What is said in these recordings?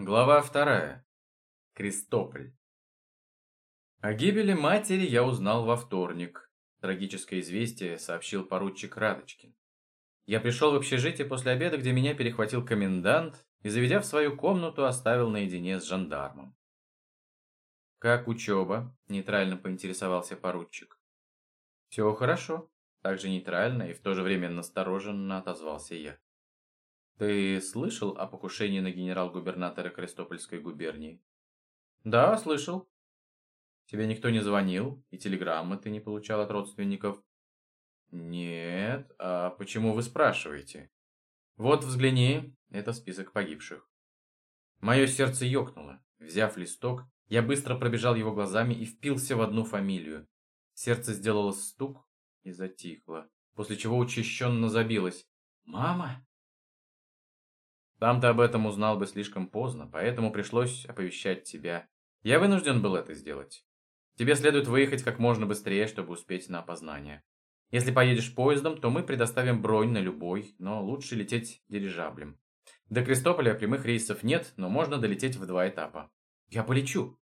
Глава вторая. Крестополь. О гибели матери я узнал во вторник. Трагическое известие сообщил поручик Радочкин. Я пришел в общежитие после обеда, где меня перехватил комендант и, заведя в свою комнату, оставил наедине с жандармом. «Как учеба?» – нейтрально поинтересовался поручик. «Все хорошо», – также нейтрально и в то же время настороженно отозвался я. Ты слышал о покушении на генерал-губернатора Крестопольской губернии? Да, слышал. Тебе никто не звонил, и телеграммы ты не получал от родственников? Нет, а почему вы спрашиваете? Вот взгляни, это список погибших. Мое сердце ёкнуло. Взяв листок, я быстро пробежал его глазами и впился в одну фамилию. Сердце сделало стук и затихло, после чего учащенно забилось. «Мама?» Там ты об этом узнал бы слишком поздно, поэтому пришлось оповещать тебя. Я вынужден был это сделать. Тебе следует выехать как можно быстрее, чтобы успеть на опознание. Если поедешь поездом, то мы предоставим бронь на любой, но лучше лететь дирижаблем. До Крестополя прямых рейсов нет, но можно долететь в два этапа. Я полечу.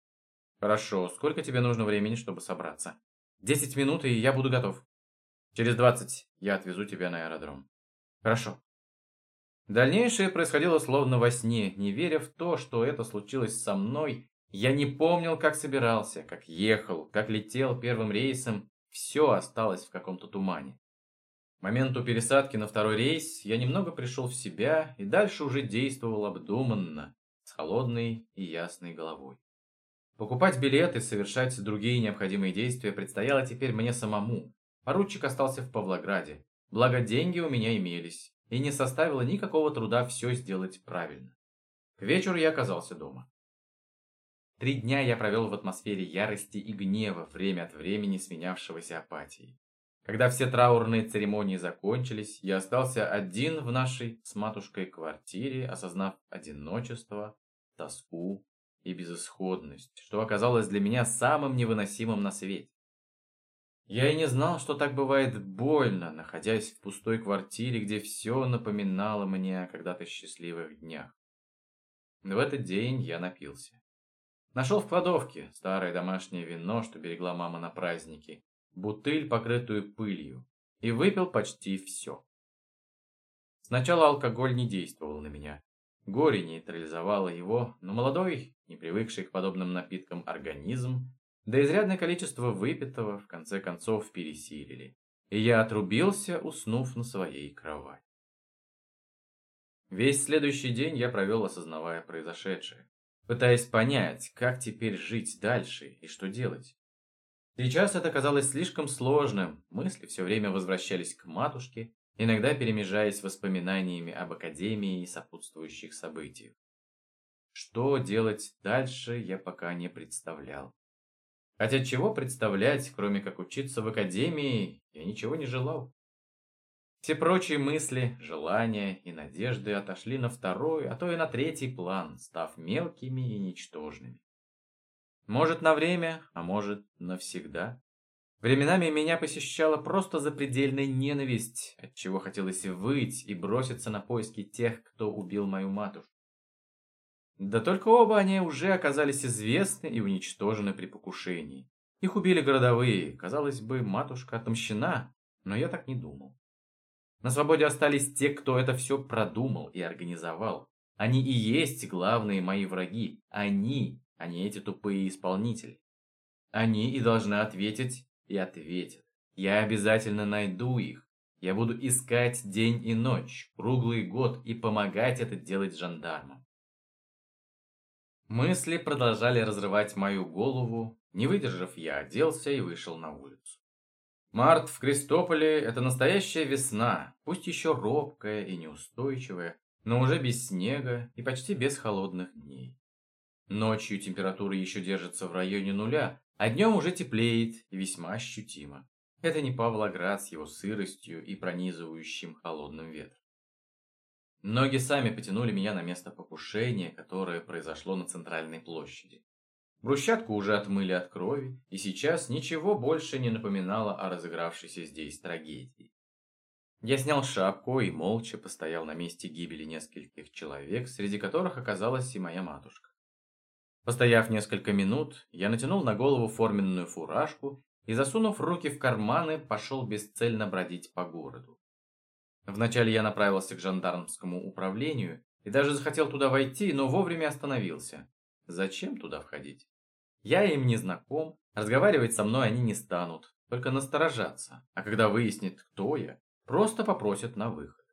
Хорошо, сколько тебе нужно времени, чтобы собраться? Десять минут, и я буду готов. Через двадцать я отвезу тебя на аэродром. Хорошо. Дальнейшее происходило словно во сне, не веря в то, что это случилось со мной. Я не помнил, как собирался, как ехал, как летел первым рейсом. Все осталось в каком-то тумане. К моменту пересадки на второй рейс я немного пришел в себя и дальше уже действовал обдуманно, с холодной и ясной головой. Покупать билеты совершать другие необходимые действия предстояло теперь мне самому. Поручик остался в Павлограде. Благо деньги у меня имелись и не составило никакого труда все сделать правильно. К вечеру я оказался дома. Три дня я провел в атмосфере ярости и гнева, время от времени сменявшегося апатией. Когда все траурные церемонии закончились, я остался один в нашей с матушкой квартире, осознав одиночество, тоску и безысходность, что оказалось для меня самым невыносимым на свете. Я и не знал, что так бывает больно, находясь в пустой квартире, где все напоминало мне о когда-то счастливых днях. В этот день я напился. Нашел в кладовке старое домашнее вино, что берегла мама на праздники, бутыль, покрытую пылью, и выпил почти все. Сначала алкоголь не действовал на меня. Горе нейтрализовало его, но молодой, не привыкший к подобным напиткам организм, да изрядное количество выпитого в конце концов пересилили, и я отрубился, уснув на своей кровати. Весь следующий день я провел, осознавая произошедшее, пытаясь понять, как теперь жить дальше и что делать. Сейчас это казалось слишком сложным, мысли все время возвращались к матушке, иногда перемежаясь воспоминаниями об академии и сопутствующих событиях. Что делать дальше, я пока не представлял. Хотя чего представлять, кроме как учиться в академии, я ничего не желал. Все прочие мысли, желания и надежды отошли на второй, а то и на третий план, став мелкими и ничтожными. Может на время, а может навсегда. Временами меня посещала просто запредельная ненависть, от чего хотелось выть и броситься на поиски тех, кто убил мою матушку. Да только оба они уже оказались известны и уничтожены при покушении. Их убили городовые. Казалось бы, матушка отомщена, но я так не думал. На свободе остались те, кто это все продумал и организовал. Они и есть главные мои враги. Они, а не эти тупые исполнители. Они и должны ответить, и ответят. Я обязательно найду их. Я буду искать день и ночь, круглый год и помогать это делать жандармам. Мысли продолжали разрывать мою голову. Не выдержав, я оделся и вышел на улицу. Март в Крестополе – это настоящая весна, пусть еще робкая и неустойчивая, но уже без снега и почти без холодных дней. Ночью температура еще держится в районе нуля, а днем уже теплеет и весьма ощутимо. Это не Павлоград с его сыростью и пронизывающим холодным ветром. Ноги сами потянули меня на место покушения, которое произошло на центральной площади. Брусчатку уже отмыли от крови, и сейчас ничего больше не напоминало о разыгравшейся здесь трагедии. Я снял шапку и молча постоял на месте гибели нескольких человек, среди которых оказалась и моя матушка. Постояв несколько минут, я натянул на голову форменную фуражку и, засунув руки в карманы, пошел бесцельно бродить по городу. Вначале я направился к жандармскому управлению и даже захотел туда войти, но вовремя остановился. Зачем туда входить? Я им не знаком, разговаривать со мной они не станут, только насторожатся, а когда выяснит, кто я, просто попросят на выход.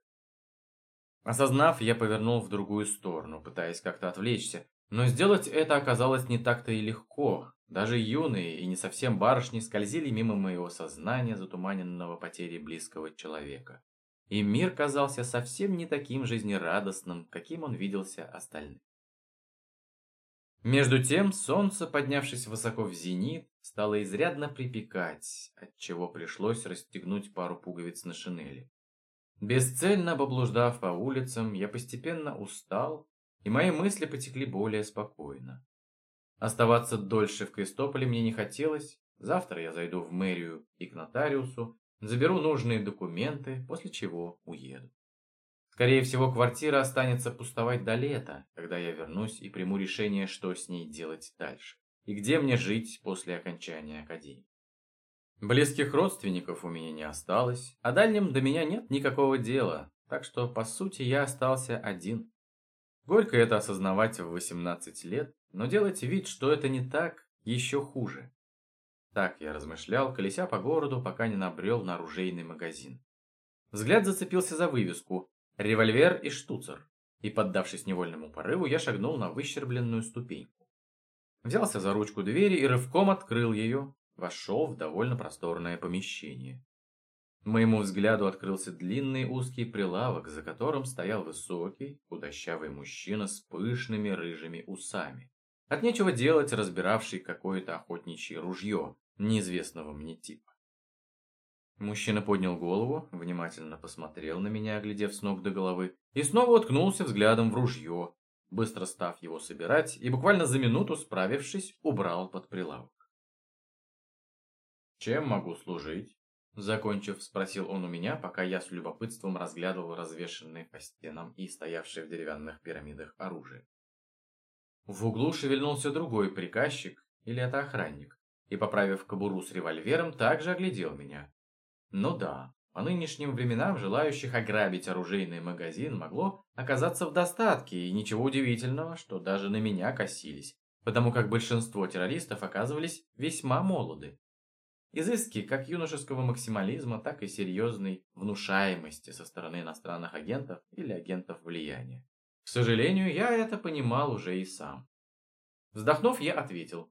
Осознав, я повернул в другую сторону, пытаясь как-то отвлечься, но сделать это оказалось не так-то и легко. Даже юные и не совсем барышни скользили мимо моего сознания, затуманенного потерей близкого человека. И мир казался совсем не таким жизнерадостным, каким он виделся остальным. Между тем, солнце, поднявшись высоко в зенит, стало изрядно припекать, отчего пришлось расстегнуть пару пуговиц на шинели. Бесцельно поблуждав по улицам, я постепенно устал и мои мысли потекли более спокойно. Оставаться дольше в Крестополе мне не хотелось. Завтра я зайду в мэрию и к нотариусу, заберу нужные документы, после чего уеду. Скорее всего, квартира останется пустовать до лета, когда я вернусь и приму решение, что с ней делать дальше. И где мне жить после окончания академии. Близких родственников у меня не осталось, а дальним до меня нет никакого дела, так что, по сути, я остался один. Горько это осознавать в 18 лет, но делать вид, что это не так, еще хуже. Так я размышлял, колеся по городу, пока не набрел на оружейный магазин. Взгляд зацепился за вывеску «Револьвер и штуцер», и, поддавшись невольному порыву, я шагнул на выщербленную ступеньку. Взялся за ручку двери и рывком открыл ее, вошел в довольно просторное помещение. Моему взгляду открылся длинный узкий прилавок, за которым стоял высокий, худощавый мужчина с пышными рыжими усами. От нечего делать, разбиравший какое-то охотничье ружье, неизвестного мне типа. Мужчина поднял голову, внимательно посмотрел на меня, оглядев с ног до головы, и снова уткнулся взглядом в ружье, быстро став его собирать и буквально за минуту, справившись, убрал под прилавок. «Чем могу служить?» Закончив, спросил он у меня, пока я с любопытством разглядывал развешенные по стенам и стоявшие в деревянных пирамидах оружие. В углу шевельнулся другой приказчик, или это охранник, и, поправив кобуру с револьвером, также оглядел меня. Ну да, по нынешним временам желающих ограбить оружейный магазин могло оказаться в достатке, и ничего удивительного, что даже на меня косились, потому как большинство террористов оказывались весьма молоды. Изыски как юношеского максимализма, так и серьезной внушаемости со стороны иностранных агентов или агентов влияния. К сожалению, я это понимал уже и сам. Вздохнув, я ответил.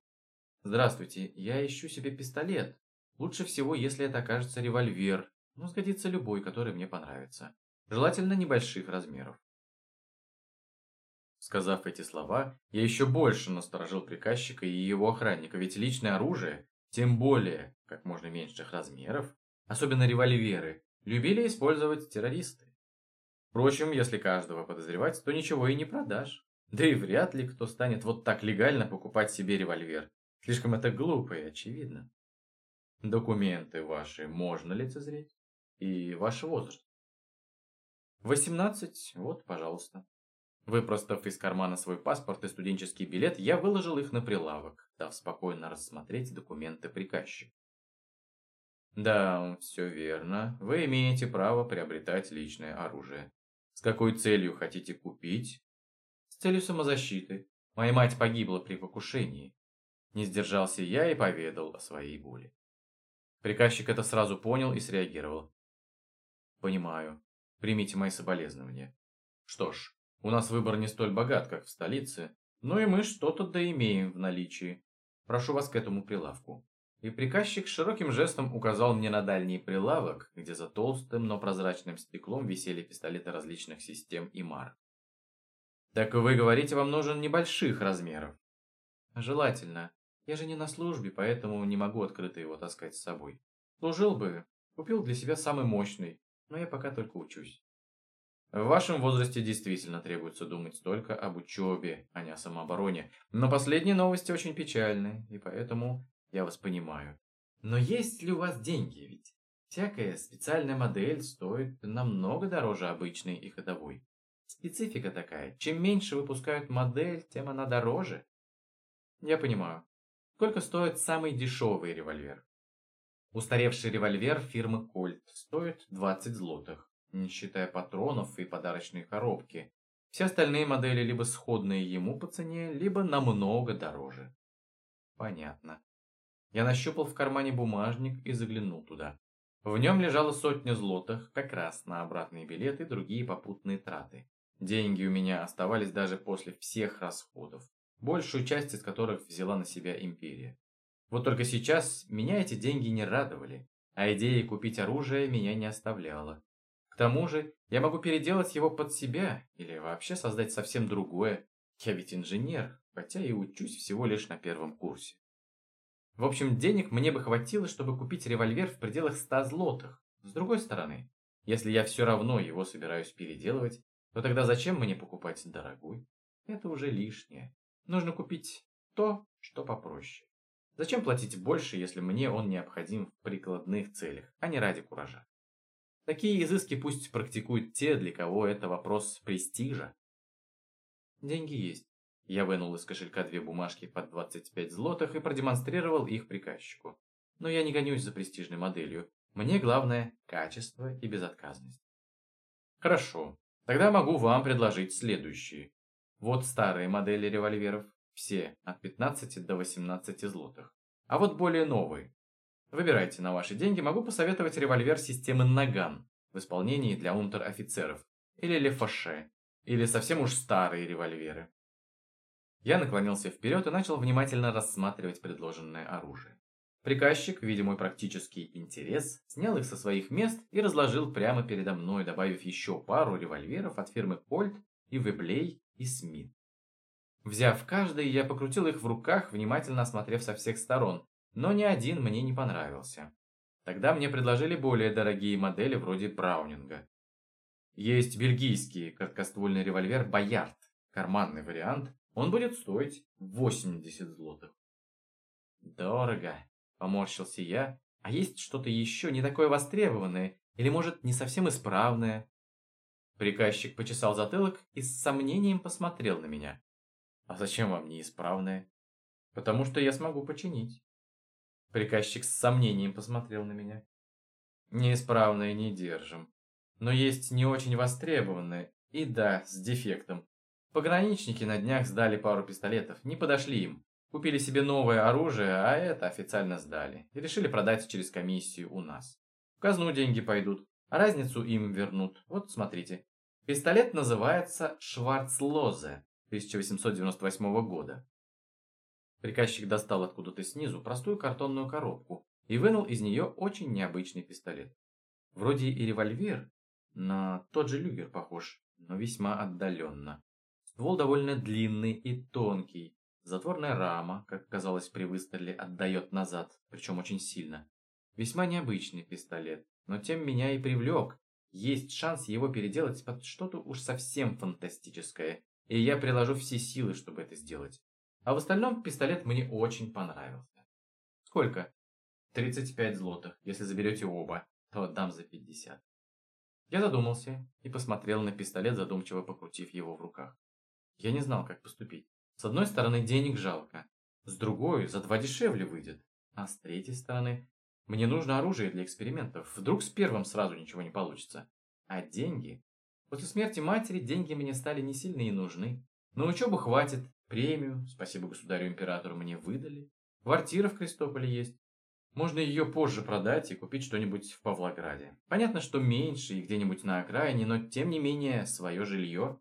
«Здравствуйте, я ищу себе пистолет. Лучше всего, если это окажется револьвер, но сгодится любой, который мне понравится. Желательно небольших размеров». Сказав эти слова, я еще больше насторожил приказчика и его охранника, ведь личное оружие тем более, как можно меньших размеров, особенно револьверы, любили использовать террористы. Впрочем, если каждого подозревать, то ничего и не продашь. Да и вряд ли кто станет вот так легально покупать себе револьвер. Слишком это глупо и очевидно. Документы ваши можно лицезреть? И ваш возраст? 18, вот, пожалуйста. Выпростав из кармана свой паспорт и студенческий билет, я выложил их на прилавок, дав спокойно рассмотреть документы приказчика. Да, все верно. Вы имеете право приобретать личное оружие. С какой целью хотите купить? С целью самозащиты. Моя мать погибла при покушении. Не сдержался я и поведал о своей боли. Приказчик это сразу понял и среагировал. Понимаю. Примите мои соболезнования. Что ж, у нас выбор не столь богат, как в столице, но и мы что-то да имеем в наличии. Прошу вас к этому прилавку». И приказчик широким жестом указал мне на дальний прилавок, где за толстым, но прозрачным стеклом висели пистолеты различных систем и марок. «Так вы говорите, вам нужен небольших размеров?» «Желательно. Я же не на службе, поэтому не могу открыто его таскать с собой. Служил бы, купил для себя самый мощный, но я пока только учусь». В вашем возрасте действительно требуется думать только об учебе, а не о самообороне. Но последние новости очень печальны, и поэтому я вас понимаю. Но есть ли у вас деньги ведь? Всякая специальная модель стоит намного дороже обычной и ходовой. Специфика такая. Чем меньше выпускают модель, тем она дороже. Я понимаю. Сколько стоит самый дешевый револьвер? Устаревший револьвер фирмы Colt стоит 20 злотых, не считая патронов и подарочной коробки. Все остальные модели либо сходные ему по цене, либо намного дороже. Понятно. Я нащупал в кармане бумажник и заглянул туда. В нем лежала сотня злотых, как раз на обратные билеты и другие попутные траты. Деньги у меня оставались даже после всех расходов, большую часть из которых взяла на себя империя. Вот только сейчас меня эти деньги не радовали, а идея купить оружие меня не оставляла. К тому же я могу переделать его под себя или вообще создать совсем другое. Я ведь инженер, хотя и учусь всего лишь на первом курсе. В общем, денег мне бы хватило, чтобы купить револьвер в пределах 100 злотых. С другой стороны, если я все равно его собираюсь переделывать, то тогда зачем мне покупать дорогой? Это уже лишнее. Нужно купить то, что попроще. Зачем платить больше, если мне он необходим в прикладных целях, а не ради куража? Такие изыски пусть практикуют те, для кого это вопрос престижа. Деньги есть. Я вынул из кошелька две бумажки под 25 злотых и продемонстрировал их приказчику. Но я не гонюсь за престижной моделью. Мне главное – качество и безотказность. Хорошо, тогда могу вам предложить следующие. Вот старые модели револьверов, все от 15 до 18 злотых. А вот более новые. Выбирайте на ваши деньги, могу посоветовать револьвер системы Наган в исполнении для унтер-офицеров, или Лефаше, или совсем уж старые револьверы. Я наклонился вперед и начал внимательно рассматривать предложенное оружие. Приказчик, видя мой практический интерес, снял их со своих мест и разложил прямо передо мной, добавив еще пару револьверов от фирмы Кольт и Веблей и Смит. Взяв каждый, я покрутил их в руках, внимательно осмотрев со всех сторон, но ни один мне не понравился. Тогда мне предложили более дорогие модели вроде Браунинга. Есть бельгийский короткоствольный револьвер Боярд, карманный вариант, он будет стоить 80 злотых. Дорого, поморщился я, а есть что-то еще не такое востребованное или, может, не совсем исправное? Приказчик почесал затылок и с сомнением посмотрел на меня. А зачем вам неисправное? Потому что я смогу починить. Приказчик с сомнением посмотрел на меня. Неисправное не держим. Но есть не очень востребованное, и да, с дефектом. Пограничники на днях сдали пару пистолетов, не подошли им. Купили себе новое оружие, а это официально сдали. И решили продать через комиссию у нас. В казну деньги пойдут, разницу им вернут. Вот смотрите. Пистолет называется Шварцлозе. 1898 года. Приказчик достал откуда-то снизу простую картонную коробку и вынул из нее очень необычный пистолет. Вроде и револьвер, на тот же люгер похож, но весьма отдаленно. Ствол довольно длинный и тонкий, затворная рама, как казалось при выстреле, отдает назад, причем очень сильно. Весьма необычный пистолет, но тем меня и привлек. Есть шанс его переделать под что-то уж совсем фантастическое, и я приложу все силы, чтобы это сделать. А в остальном пистолет мне очень понравился. Сколько? 35 злотых. Если заберете оба, то отдам за 50. Я задумался и посмотрел на пистолет, задумчиво покрутив его в руках. Я не знал, как поступить. С одной стороны, денег жалко. С другой, за два дешевле выйдет. А с третьей стороны, мне нужно оружие для экспериментов. Вдруг с первым сразу ничего не получится. А деньги После смерти матери деньги мне стали не сильно и нужны. На учебу хватит, премию, спасибо государю-императору, мне выдали. Квартира в Крестополе есть. Можно ее позже продать и купить что-нибудь в Павлограде. Понятно, что меньше и где-нибудь на окраине, но тем не менее свое жилье.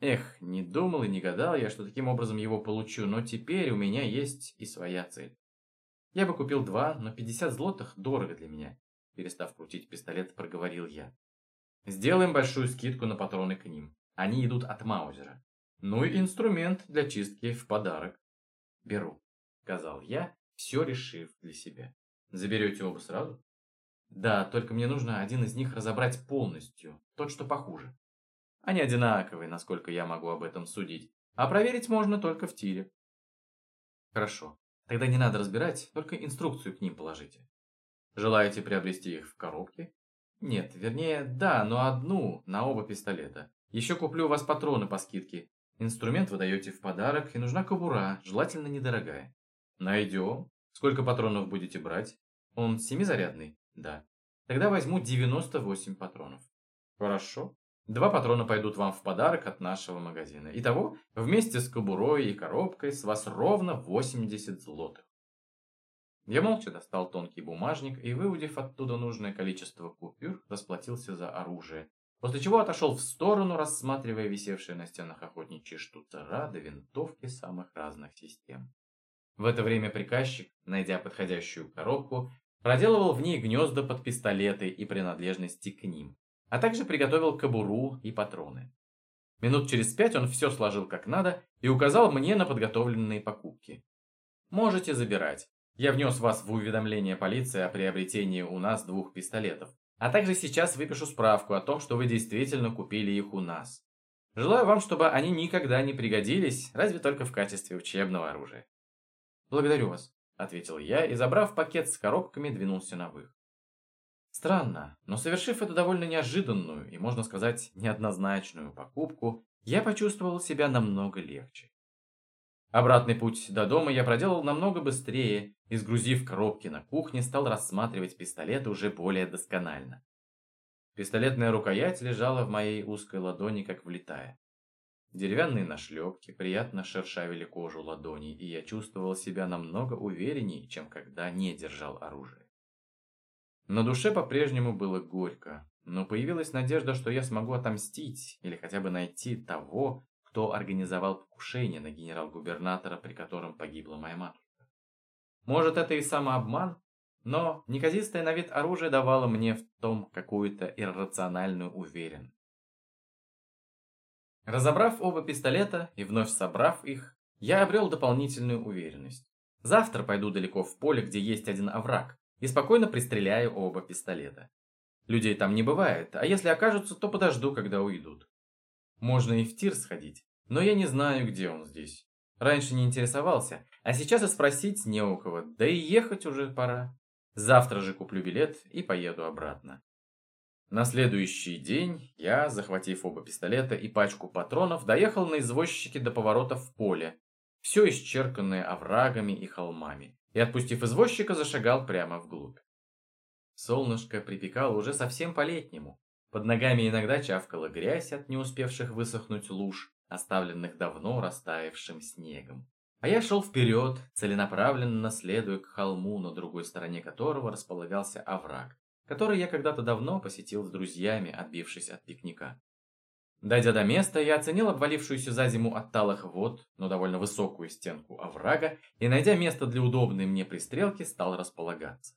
Эх, не думал и не гадал я, что таким образом его получу, но теперь у меня есть и своя цель. Я бы купил два, но 50 злотых дорого для меня. Перестав крутить пистолет, проговорил я. Сделаем большую скидку на патроны к ним. Они идут от Маузера. Ну и инструмент для чистки в подарок. Беру, сказал я, все решив для себя. Заберете оба сразу? Да, только мне нужно один из них разобрать полностью, тот, что похуже. Они одинаковые, насколько я могу об этом судить, а проверить можно только в тире. Хорошо, тогда не надо разбирать, только инструкцию к ним положите. Желаете приобрести их в коробке? Нет, вернее, да, но одну на оба пистолета. Еще куплю у вас патроны по скидке. Инструмент вы даете в подарок, и нужна кобура, желательно недорогая. Найдем. Сколько патронов будете брать? Он семизарядный? Да. Тогда возьму 98 патронов. Хорошо. Два патрона пойдут вам в подарок от нашего магазина. Итого, вместе с кобурой и коробкой с вас ровно 80 злотых. Я молча достал тонкий бумажник и, выудив оттуда нужное количество купюр, расплатился за оружие, после чего отошел в сторону, рассматривая висевшие на стенах охотничьи штуцера до винтовки самых разных систем. В это время приказчик, найдя подходящую коробку, проделывал в ней гнезда под пистолеты и принадлежности к ним, а также приготовил кобуру и патроны. Минут через пять он все сложил как надо и указал мне на подготовленные покупки. «Можете забирать. Я внес вас в уведомление полиции о приобретении у нас двух пистолетов, а также сейчас выпишу справку о том, что вы действительно купили их у нас. Желаю вам, чтобы они никогда не пригодились, разве только в качестве учебного оружия». «Благодарю вас», — ответил я и, забрав пакет с коробками, двинулся на выход. Странно, но совершив эту довольно неожиданную и, можно сказать, неоднозначную покупку, я почувствовал себя намного легче. Обратный путь до дома я проделал намного быстрее и, сгрузив коробки на кухне, стал рассматривать пистолет уже более досконально. Пистолетная рукоять лежала в моей узкой ладони, как влитая. Деревянные нашлепки приятно шершавили кожу ладоней, и я чувствовал себя намного увереннее, чем когда не держал оружие. На душе по-прежнему было горько, но появилась надежда, что я смогу отомстить или хотя бы найти того, кто организовал покушение на генерал-губернатора, при котором погибла моя матушка. Может, это и самообман, но неказистое на вид оружие давало мне в том какую-то иррациональную уверенность. Разобрав оба пистолета и вновь собрав их, я обрел дополнительную уверенность. Завтра пойду далеко в поле, где есть один овраг, и спокойно пристреляю оба пистолета. Людей там не бывает, а если окажутся, то подожду, когда уйдут. Можно и в тир сходить, но я не знаю, где он здесь. Раньше не интересовался, а сейчас и спросить не у кого, да и ехать уже пора. Завтра же куплю билет и поеду обратно. На следующий день я, захватив оба пистолета и пачку патронов, доехал на извозчике до поворота в поле, все исчерканное оврагами и холмами, и, отпустив извозчика, зашагал прямо вглубь. Солнышко припекало уже совсем по-летнему. Под ногами иногда чавкала грязь от не успевших высохнуть луж, оставленных давно растаявшим снегом. А я шел вперед, целенаправленно следуя к холму, на другой стороне которого располагался овраг который я когда-то давно посетил с друзьями, отбившись от пикника. Дойдя до места, я оценил обвалившуюся за зиму от талых вод, но довольно высокую стенку оврага, и, найдя место для удобной мне пристрелки, стал располагаться.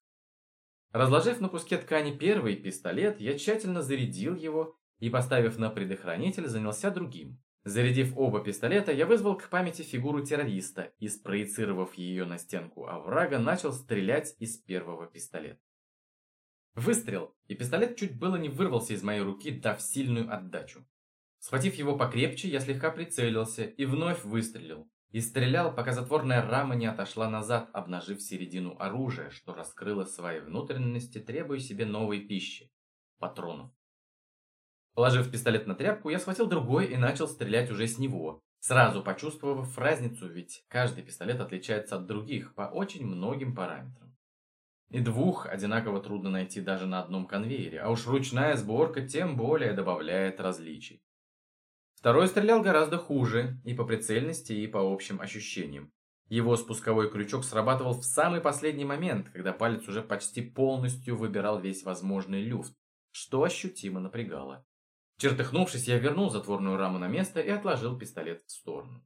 Разложив на куске ткани первый пистолет, я тщательно зарядил его и, поставив на предохранитель, занялся другим. Зарядив оба пистолета, я вызвал к памяти фигуру террориста и, спроецировав ее на стенку оврага, начал стрелять из первого пистолета. Выстрел, и пистолет чуть было не вырвался из моей руки, дав сильную отдачу. Схватив его покрепче, я слегка прицелился и вновь выстрелил. И стрелял, пока затворная рама не отошла назад, обнажив середину оружия, что раскрыло свои внутренности, требуя себе новой пищи – патронов. Положив пистолет на тряпку, я схватил другой и начал стрелять уже с него, сразу почувствовав разницу, ведь каждый пистолет отличается от других по очень многим параметрам. И двух одинаково трудно найти даже на одном конвейере, а уж ручная сборка тем более добавляет различий. Второй стрелял гораздо хуже и по прицельности, и по общим ощущениям. Его спусковой крючок срабатывал в самый последний момент, когда палец уже почти полностью выбирал весь возможный люфт, что ощутимо напрягало. Чертыхнувшись, я вернул затворную раму на место и отложил пистолет в сторону.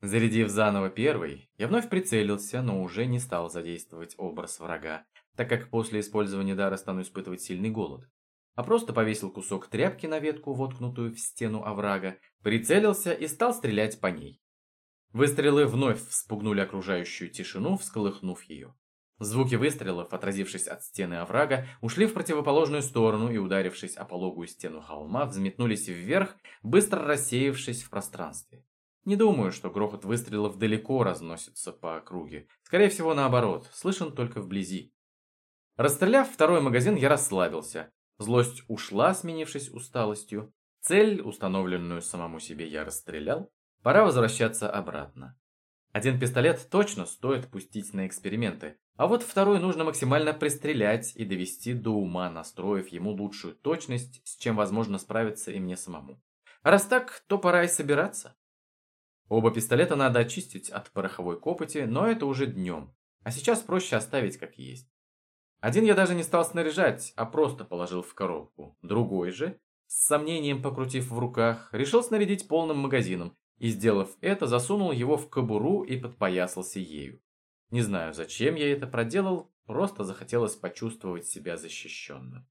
Зарядив заново первый, я вновь прицелился, но уже не стал задействовать образ врага, так как после использования дара стану испытывать сильный голод. А просто повесил кусок тряпки на ветку, воткнутую в стену оврага, прицелился и стал стрелять по ней. Выстрелы вновь вспугнули окружающую тишину, всколыхнув ее. Звуки выстрелов, отразившись от стены оврага, ушли в противоположную сторону и, ударившись о пологую стену холма, взметнулись вверх, быстро рассеявшись в пространстве. Не думаю, что грохот выстрелов далеко разносится по округе. Скорее всего, наоборот, слышен только вблизи. Расстреляв второй магазин, я расслабился. Злость ушла, сменившись усталостью. Цель, установленную самому себе, я расстрелял. Пора возвращаться обратно. Один пистолет точно стоит пустить на эксперименты, а вот второй нужно максимально пристрелять и довести до ума, настроив ему лучшую точность, с чем возможно справиться и мне самому. Раз так, то пора и собираться. Оба пистолета надо очистить от пороховой копоти, но это уже днем. А сейчас проще оставить как есть. Один я даже не стал снаряжать, а просто положил в коробку. Другой же, с сомнением покрутив в руках, решил снарядить полным магазином и, сделав это, засунул его в кобуру и подпоясался ею. Не знаю, зачем я это проделал, просто захотелось почувствовать себя защищенным.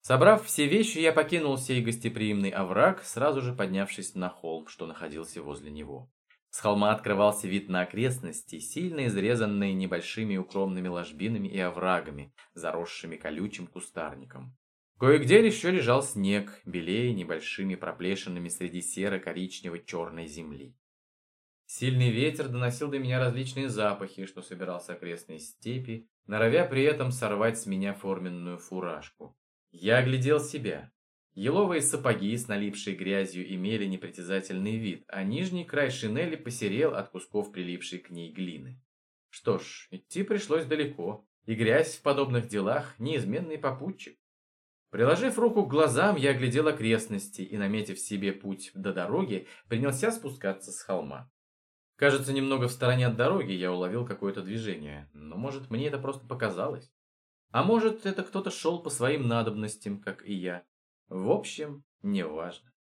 Собрав все вещи, я покинул сей гостеприимный овраг, сразу же поднявшись на холм, что находился возле него. С холма открывался вид на окрестности, сильно изрезанные небольшими укромными ложбинами и оврагами, заросшими колючим кустарником. Кое-где еще лежал снег, белее небольшими проплешинами среди серо-коричнево-черной земли. Сильный ветер доносил до меня различные запахи, что собирался окрестные степи, норовя при этом сорвать с меня форменную фуражку. Я оглядел себя. Еловые сапоги с налипшей грязью имели непритязательный вид, а нижний край шинели посерел от кусков прилипшей к ней глины. Что ж, идти пришлось далеко, и грязь в подобных делах – неизменный попутчик. Приложив руку к глазам, я оглядел окрестности и, наметив себе путь до дороги, принялся спускаться с холма. Кажется, немного в стороне от дороги я уловил какое-то движение, но, может, мне это просто показалось. А может, это кто-то шел по своим надобностям, как и я. В общем, неважно.